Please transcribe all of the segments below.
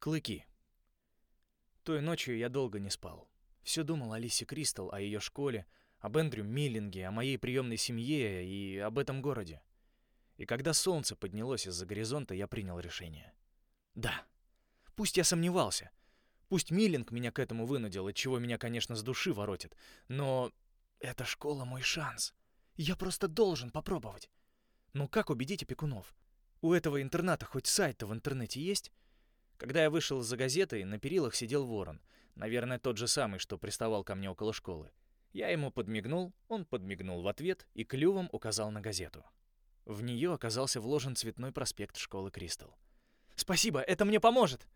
Клыки. Той ночью я долго не спал. Все думал о Лисе Кристал, о ее школе, об Эндрю Миллинге, о моей приемной семье и об этом городе. И когда солнце поднялось из-за горизонта, я принял решение. Да, пусть я сомневался, пусть Миллинг меня к этому вынудил, от чего меня, конечно, с души воротит, но эта школа мой шанс. Я просто должен попробовать. Ну как убедить опекунов? У этого интерната хоть сайт-то в интернете есть? Когда я вышел из-за газеты, на перилах сидел ворон. Наверное, тот же самый, что приставал ко мне около школы. Я ему подмигнул, он подмигнул в ответ и клювом указал на газету. В нее оказался вложен цветной проспект школы Кристал. «Спасибо, это мне поможет!»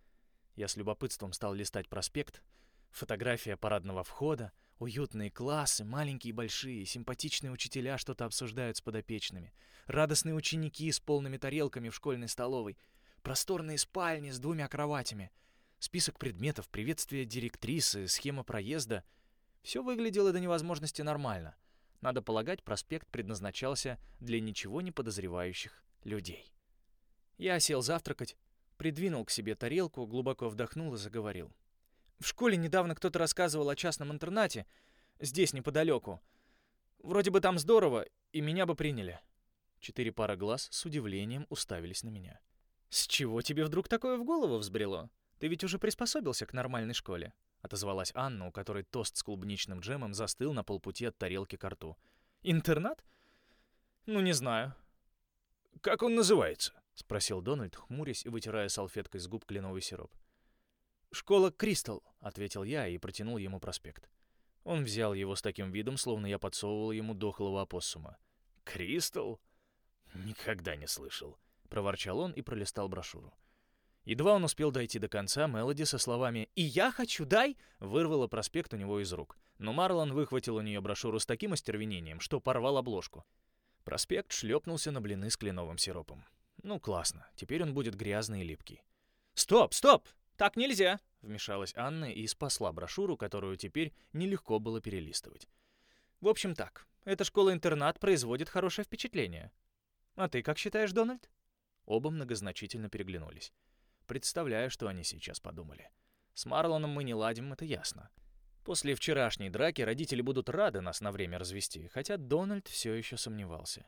Я с любопытством стал листать проспект. Фотография парадного входа, уютные классы, маленькие и большие, симпатичные учителя что-то обсуждают с подопечными, радостные ученики с полными тарелками в школьной столовой, просторные спальни с двумя кроватями, список предметов, приветствие директрисы, схема проезда — все выглядело до невозможности нормально. Надо полагать, проспект предназначался для ничего не подозревающих людей. Я сел завтракать, придвинул к себе тарелку, глубоко вдохнул и заговорил. В школе недавно кто-то рассказывал о частном интернате, здесь неподалеку. Вроде бы там здорово, и меня бы приняли. Четыре пары глаз с удивлением уставились на меня. «С чего тебе вдруг такое в голову взбрело? Ты ведь уже приспособился к нормальной школе отозвалась Анна, у которой тост с клубничным джемом застыл на полпути от тарелки к рту. Интернат? Ну, не знаю. Как он называется? спросил Дональд, хмурясь и вытирая салфеткой с губ кленовый сироп. «Школа Кристал», — ответил я и протянул ему проспект. Он взял его с таким видом, словно я подсовывал ему дохлого опоссума. «Кристал? Никогда не слышал», — проворчал он и пролистал брошюру. Едва он успел дойти до конца, Мелоди со словами «И я хочу, дай!» вырвала проспект у него из рук. Но Марлон выхватил у нее брошюру с таким остервенением, что порвал обложку. Проспект шлепнулся на блины с кленовым сиропом. Ну, классно. Теперь он будет грязный и липкий. «Стоп, стоп! Так нельзя!» — вмешалась Анна и спасла брошюру, которую теперь нелегко было перелистывать. «В общем так, эта школа-интернат производит хорошее впечатление. А ты как считаешь, Дональд?» Оба многозначительно переглянулись. Представляю, что они сейчас подумали. С Марлоном мы не ладим, это ясно. После вчерашней драки родители будут рады нас на время развести, хотя Дональд все еще сомневался.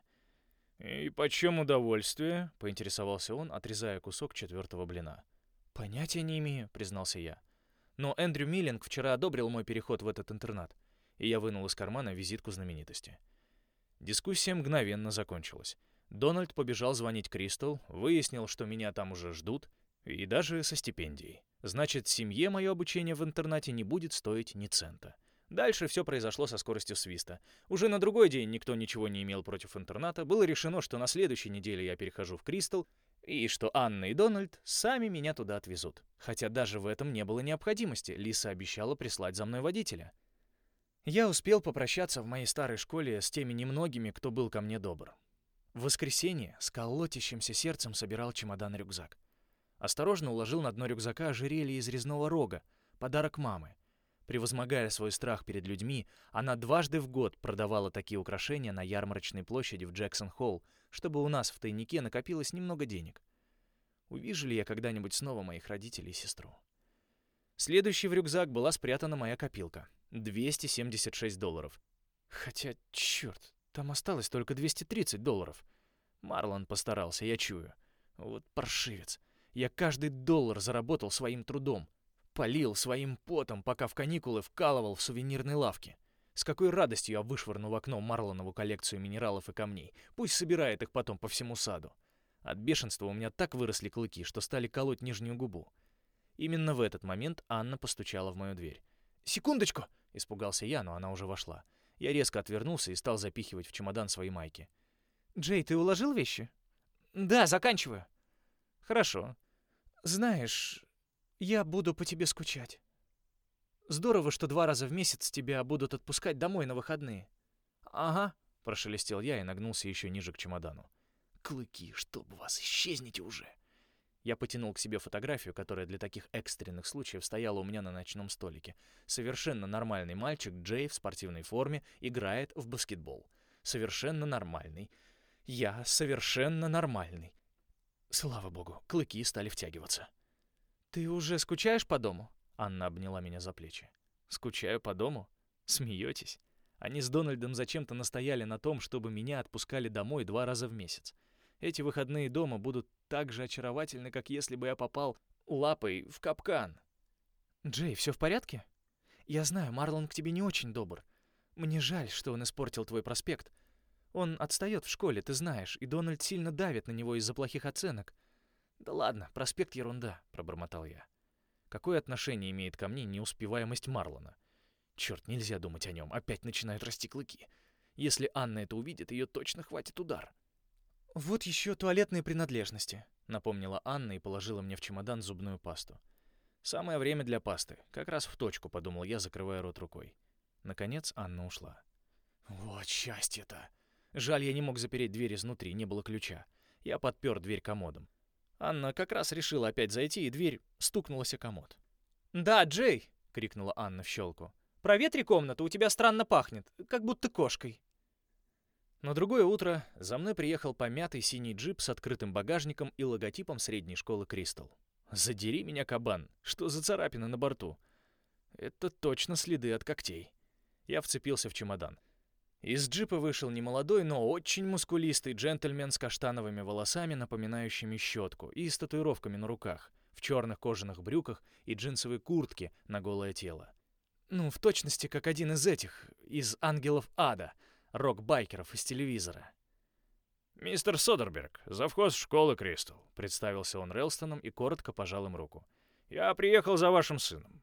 «И почем удовольствие?» — поинтересовался он, отрезая кусок четвертого блина. «Понятия не имею», — признался я. «Но Эндрю Миллинг вчера одобрил мой переход в этот интернат, и я вынул из кармана визитку знаменитости». Дискуссия мгновенно закончилась. Дональд побежал звонить Кристал, выяснил, что меня там уже ждут, и даже со стипендией. Значит, семье мое обучение в интернате не будет стоить ни цента. Дальше все произошло со скоростью свиста. Уже на другой день никто ничего не имел против интерната. Было решено, что на следующей неделе я перехожу в Кристал, и что Анна и Дональд сами меня туда отвезут. Хотя даже в этом не было необходимости. Лиса обещала прислать за мной водителя. Я успел попрощаться в моей старой школе с теми немногими, кто был ко мне добр. В воскресенье с колотящимся сердцем собирал чемодан-рюкзак. Осторожно уложил на дно рюкзака ожерелье из резного рога, подарок мамы. Превозмогая свой страх перед людьми, она дважды в год продавала такие украшения на ярмарочной площади в Джексон-Холл, чтобы у нас в тайнике накопилось немного денег. Увижу ли я когда-нибудь снова моих родителей и сестру? Следующей в рюкзак была спрятана моя копилка. 276 долларов. Хотя, черт, там осталось только 230 долларов. Марлон постарался, я чую. Вот паршивец. Я каждый доллар заработал своим трудом. Полил своим потом, пока в каникулы вкалывал в сувенирной лавке. С какой радостью я вышвырну в окно Марлонову коллекцию минералов и камней. Пусть собирает их потом по всему саду. От бешенства у меня так выросли клыки, что стали колоть нижнюю губу. Именно в этот момент Анна постучала в мою дверь. «Секундочку!» — испугался я, но она уже вошла. Я резко отвернулся и стал запихивать в чемодан свои майки. «Джей, ты уложил вещи?» «Да, заканчиваю». «Хорошо. Знаешь, я буду по тебе скучать. Здорово, что два раза в месяц тебя будут отпускать домой на выходные. Ага, прошелестел я и нагнулся еще ниже к чемодану. Клыки, чтоб вас, исчезните уже. Я потянул к себе фотографию, которая для таких экстренных случаев стояла у меня на ночном столике. Совершенно нормальный мальчик Джей в спортивной форме играет в баскетбол. Совершенно нормальный. Я совершенно нормальный. Слава богу, клыки стали втягиваться. «Ты уже скучаешь по дому?» Анна обняла меня за плечи. «Скучаю по дому? Смеетесь?» Они с Дональдом зачем-то настояли на том, чтобы меня отпускали домой два раза в месяц. Эти выходные дома будут так же очаровательны, как если бы я попал лапой в капкан. «Джей, все в порядке? Я знаю, Марлон к тебе не очень добр. Мне жаль, что он испортил твой проспект. Он отстает в школе, ты знаешь, и Дональд сильно давит на него из-за плохих оценок. Да ладно, проспект ерунда, пробормотал я. Какое отношение имеет ко мне неуспеваемость Марлона? Черт, нельзя думать о нем, опять начинают расти клыки. Если Анна это увидит, ее точно хватит удар. Вот еще туалетные принадлежности, напомнила Анна и положила мне в чемодан зубную пасту. Самое время для пасты. Как раз в точку, подумал я, закрывая рот рукой. Наконец Анна ушла. Вот счастье-то. Жаль, я не мог запереть дверь изнутри, не было ключа. Я подпер дверь комодом. Анна как раз решила опять зайти, и дверь стукнулась о комод. «Да, Джей!» — крикнула Анна в щелку. «Проветри комнату, у тебя странно пахнет, как будто кошкой». На другое утро за мной приехал помятый синий джип с открытым багажником и логотипом средней школы «Кристалл». Задери меня, кабан, что за царапины на борту? Это точно следы от когтей. Я вцепился в чемодан. Из джипа вышел немолодой, но очень мускулистый джентльмен с каштановыми волосами, напоминающими щетку, и с татуировками на руках, в черных кожаных брюках и джинсовой куртке на голое тело. Ну, в точности, как один из этих, из «Ангелов Ада», рок-байкеров из телевизора. «Мистер Содерберг, завхоз школы Кристал», — представился он Релстоном и коротко пожал им руку. «Я приехал за вашим сыном.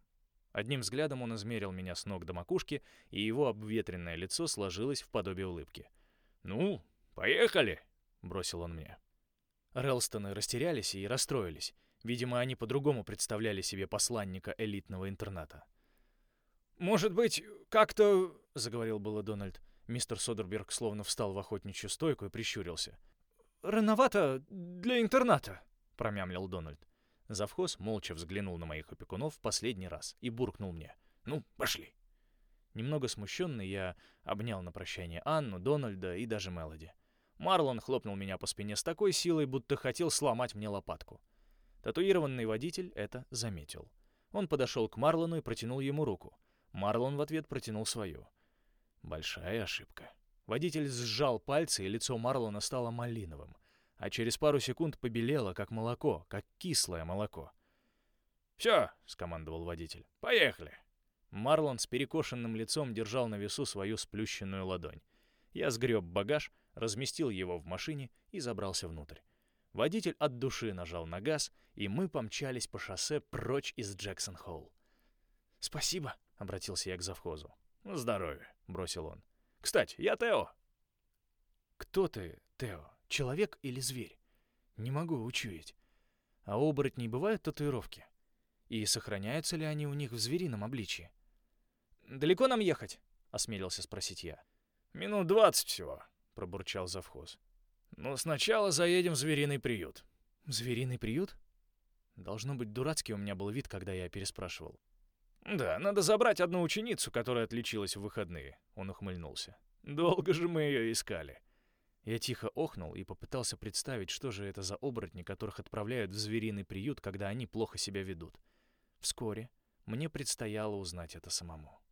Одним взглядом он измерил меня с ног до макушки, и его обветренное лицо сложилось в подобие улыбки. «Ну, поехали!» — бросил он мне. Релстоны растерялись и расстроились. Видимо, они по-другому представляли себе посланника элитного интерната. «Может быть, как-то...» — заговорил было Дональд. Мистер Содерберг словно встал в охотничью стойку и прищурился. «Рановато для интерната», — промямлил Дональд. Завхоз молча взглянул на моих опекунов в последний раз и буркнул мне. «Ну, пошли!» Немного смущенный, я обнял на прощание Анну, Дональда и даже Мелоди. Марлон хлопнул меня по спине с такой силой, будто хотел сломать мне лопатку. Татуированный водитель это заметил. Он подошел к Марлону и протянул ему руку. Марлон в ответ протянул свою. Большая ошибка. Водитель сжал пальцы, и лицо Марлона стало малиновым а через пару секунд побелело, как молоко, как кислое молоко. «Все», — скомандовал водитель, — «поехали». Марлон с перекошенным лицом держал на весу свою сплющенную ладонь. Я сгреб багаж, разместил его в машине и забрался внутрь. Водитель от души нажал на газ, и мы помчались по шоссе прочь из Джексон-Холл. «Спасибо», — обратился я к завхозу. «Здоровье», — бросил он. «Кстати, я Тео». «Кто ты, Тео?» Человек или зверь? Не могу учуять. А у оборотней бывают татуировки? И сохраняются ли они у них в зверином обличии? «Далеко нам ехать?» — осмелился спросить я. «Минут двадцать всего», — пробурчал завхоз. «Но сначала заедем в звериный приют». «Звериный приют?» Должно быть, дурацкий у меня был вид, когда я переспрашивал. «Да, надо забрать одну ученицу, которая отличилась в выходные», — он ухмыльнулся. «Долго же мы ее искали». Я тихо охнул и попытался представить, что же это за оборотни, которых отправляют в звериный приют, когда они плохо себя ведут. Вскоре мне предстояло узнать это самому.